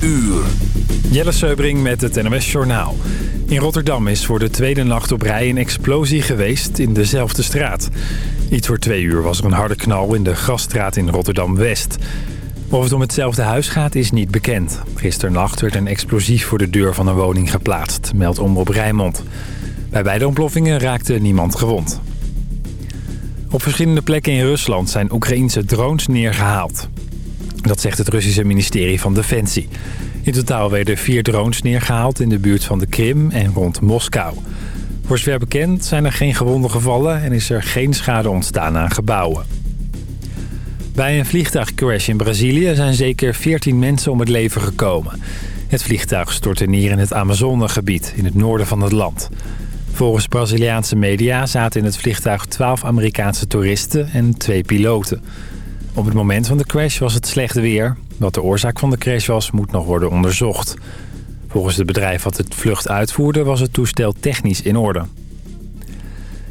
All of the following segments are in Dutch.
uur. Jelle Seubring met het NOS Journaal. In Rotterdam is voor de tweede nacht op rij een explosie geweest in dezelfde straat. Iets voor twee uur was er een harde knal in de Grasstraat in Rotterdam-West. Of het om hetzelfde huis gaat is niet bekend. Gisternacht werd een explosief voor de deur van een woning geplaatst, meldt Omroep Rijnmond. Bij beide ontploffingen raakte niemand gewond. Op verschillende plekken in Rusland zijn Oekraïense drones neergehaald. Dat zegt het Russische ministerie van Defensie. In totaal werden vier drones neergehaald in de buurt van de Krim en rond Moskou. Voor zover bekend zijn er geen gewonden gevallen en is er geen schade ontstaan aan gebouwen. Bij een vliegtuigcrash in Brazilië zijn zeker 14 mensen om het leven gekomen. Het vliegtuig stortte neer in het Amazonegebied in het noorden van het land. Volgens Braziliaanse media zaten in het vliegtuig 12 Amerikaanse toeristen en twee piloten. Op het moment van de crash was het slecht weer. Wat de oorzaak van de crash was, moet nog worden onderzocht. Volgens het bedrijf dat het vlucht uitvoerde was het toestel technisch in orde.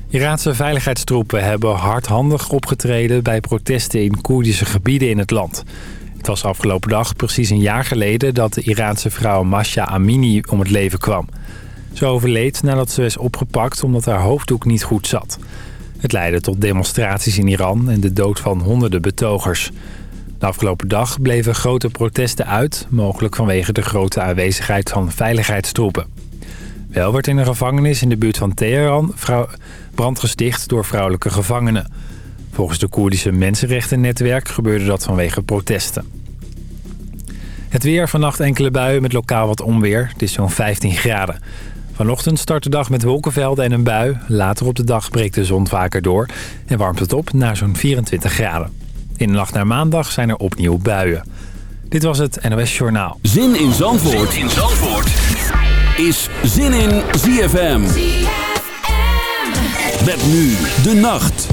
Iraanse veiligheidstroepen hebben hardhandig opgetreden bij protesten in Koerdische gebieden in het land. Het was afgelopen dag precies een jaar geleden dat de Iraanse vrouw Masha Amini om het leven kwam. Ze overleed nadat ze is opgepakt omdat haar hoofddoek niet goed zat. Het leidde tot demonstraties in Iran en de dood van honderden betogers. De afgelopen dag bleven grote protesten uit, mogelijk vanwege de grote aanwezigheid van veiligheidstroepen. Wel werd in een gevangenis in de buurt van Teheran brand gesticht door vrouwelijke gevangenen. Volgens de Koerdische Mensenrechtennetwerk gebeurde dat vanwege protesten. Het weer, vannacht enkele buien met lokaal wat onweer. Het is zo'n 15 graden. Vanochtend start de dag met wolkenvelden en een bui. Later op de dag breekt de zon vaker door en warmt het op naar zo'n 24 graden. In de nacht naar maandag zijn er opnieuw buien. Dit was het NOS Journaal. Zin in Zandvoort, zin in Zandvoort. is Zin in ZFM. ZFM. Met nu de nacht.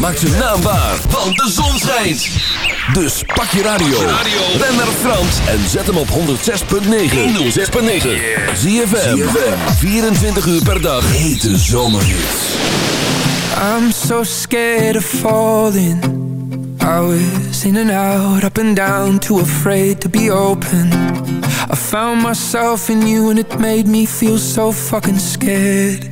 Maakt zijn naam waar, want de zon schijnt. Dus pak je radio, ren naar Frans en zet hem op 106.9. 106.9. Zie je 24 uur per dag. Hete zomerhits. I'm so scared of falling. I was in and out, up and down, too afraid to be open. I found myself in you and it made me feel so fucking scared.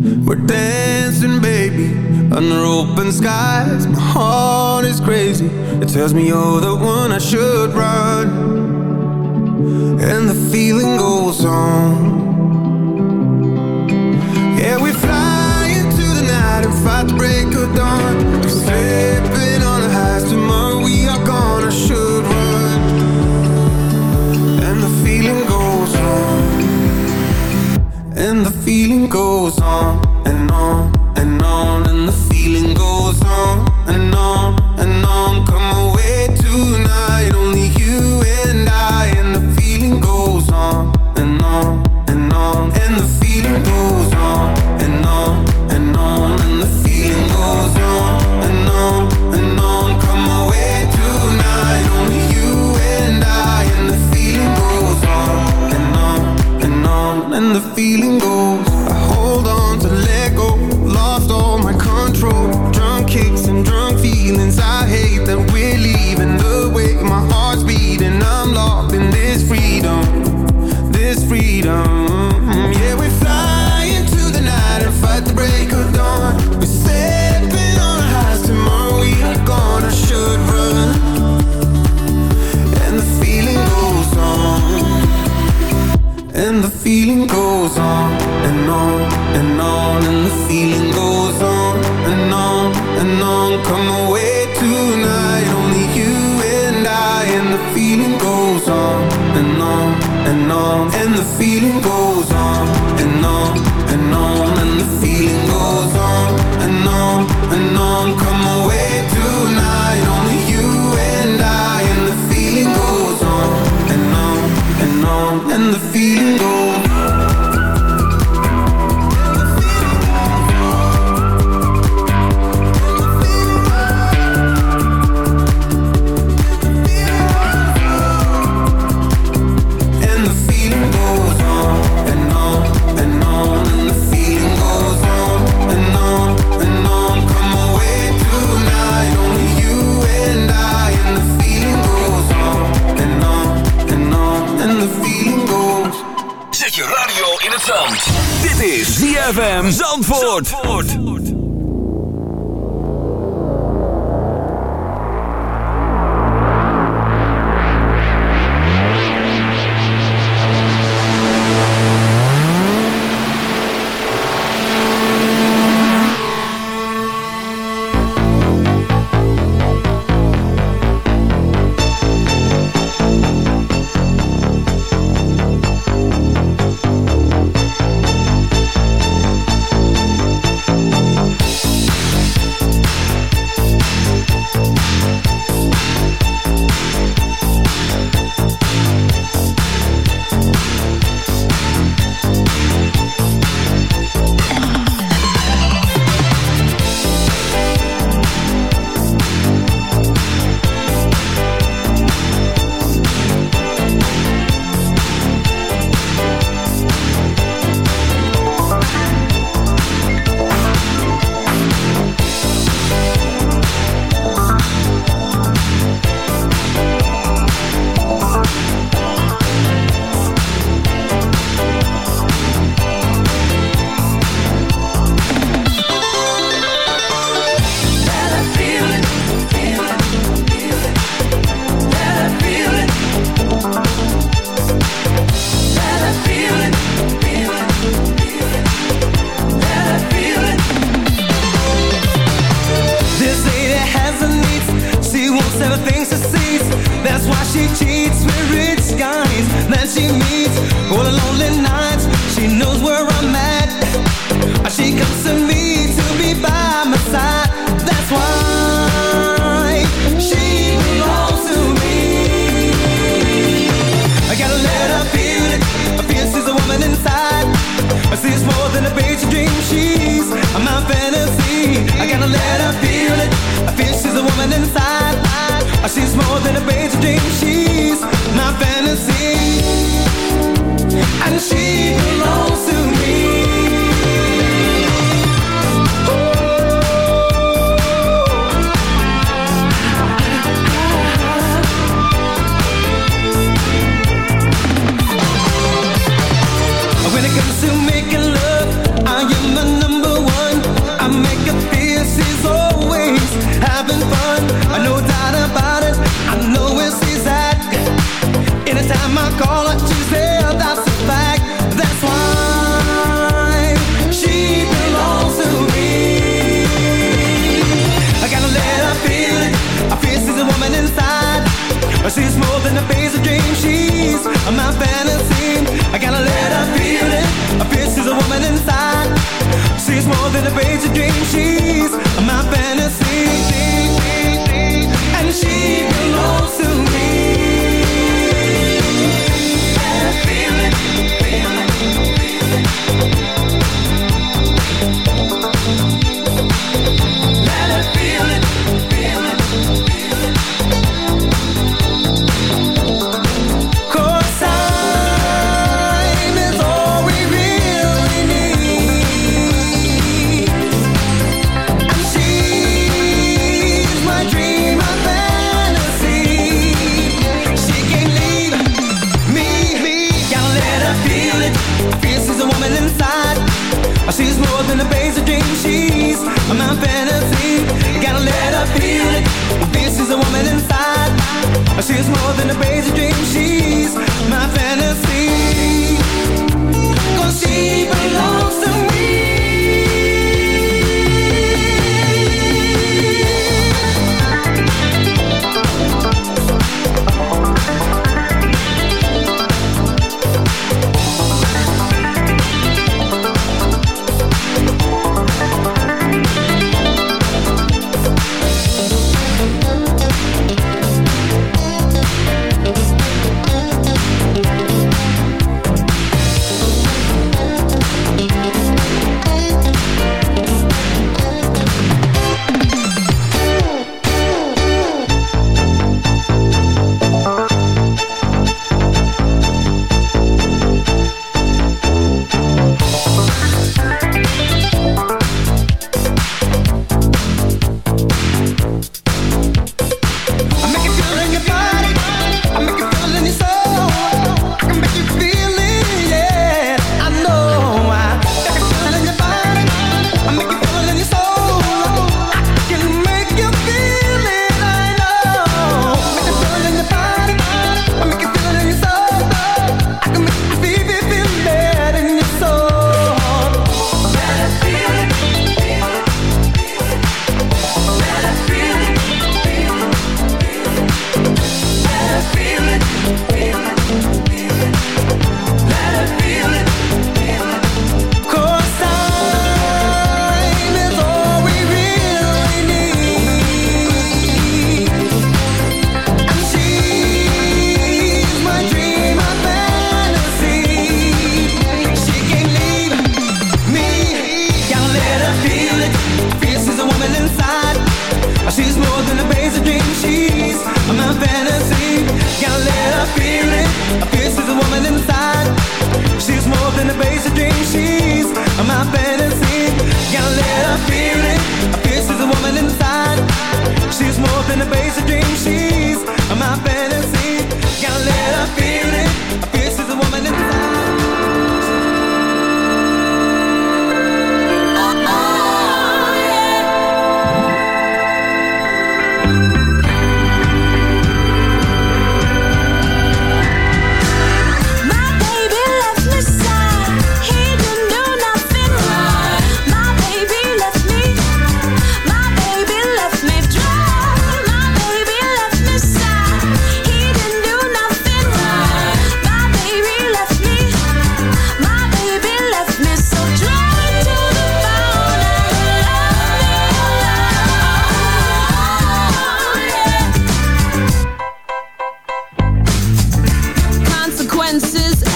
We're dancing, baby, under open skies. My heart is crazy. It tells me you're the one I should run. And the feeling goes on. Yeah, we fly into the night and fight the break of dawn. We and the feeling goes on.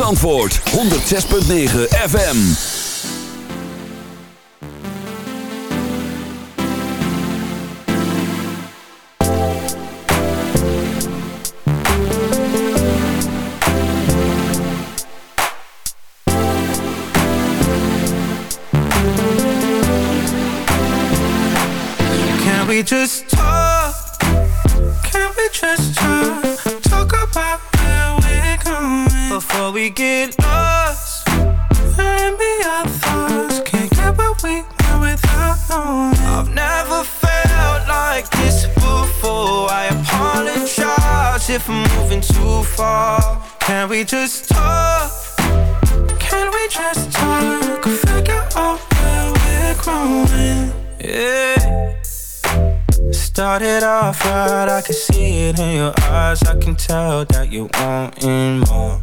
ZFM's antwoord, 106.9 FM. I've never felt like this before. I apologize if I'm moving too far. Can we just talk? Can we just talk? Figure out where we're growing. Yeah. Started off right, I can see it in your eyes. I can tell that you want wanting more.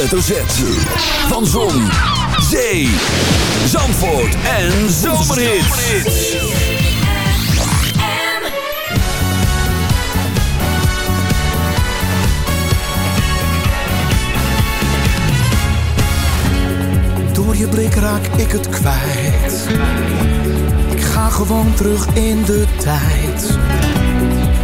hoofdletter Z. Van Zon, Zee, Zandvoort en Zomerhits. Door je blik raak ik het kwijt. Ik ga gewoon terug in de tijd.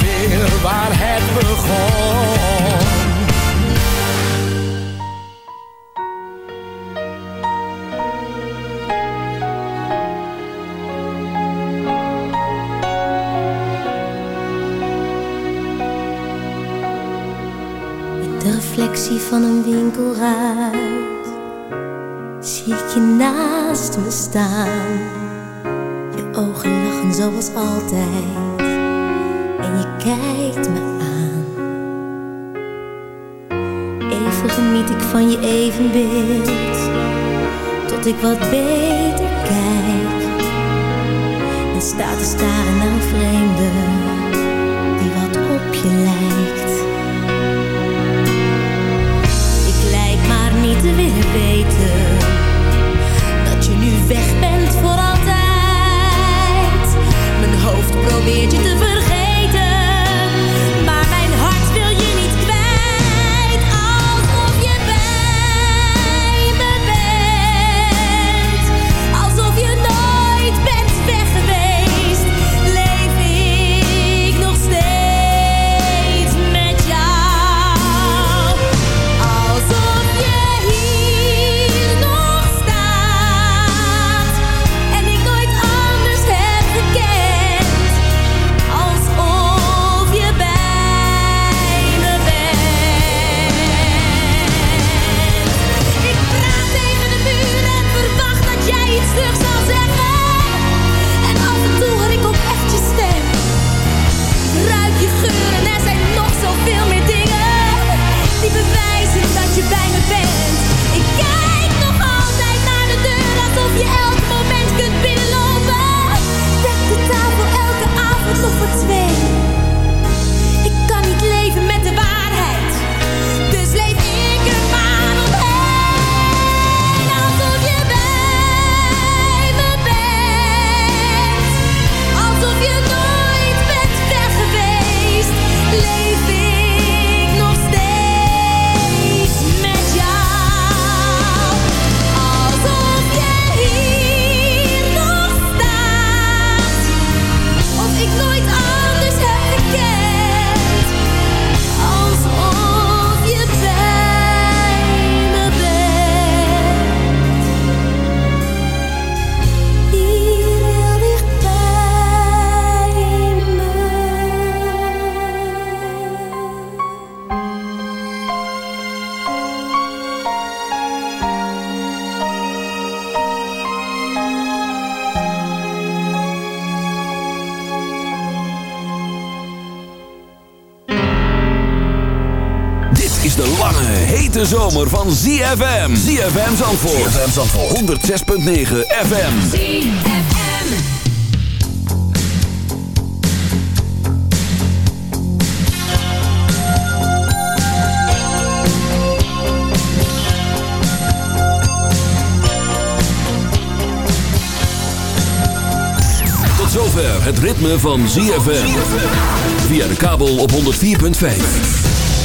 weer waar het begon. De reflectie van een winkelruit Zie ik je naast me staan Je ogen lachen zoals altijd je evenbeeld Tot ik wat beter kijk. En sta te staren naar een vreemde yeah. ZFM. ZFM Zandvoort. ZFM Zandvoort. 106.9 FM. ZFM. Tot zover het ritme van ZFM. Via de kabel op 104.5.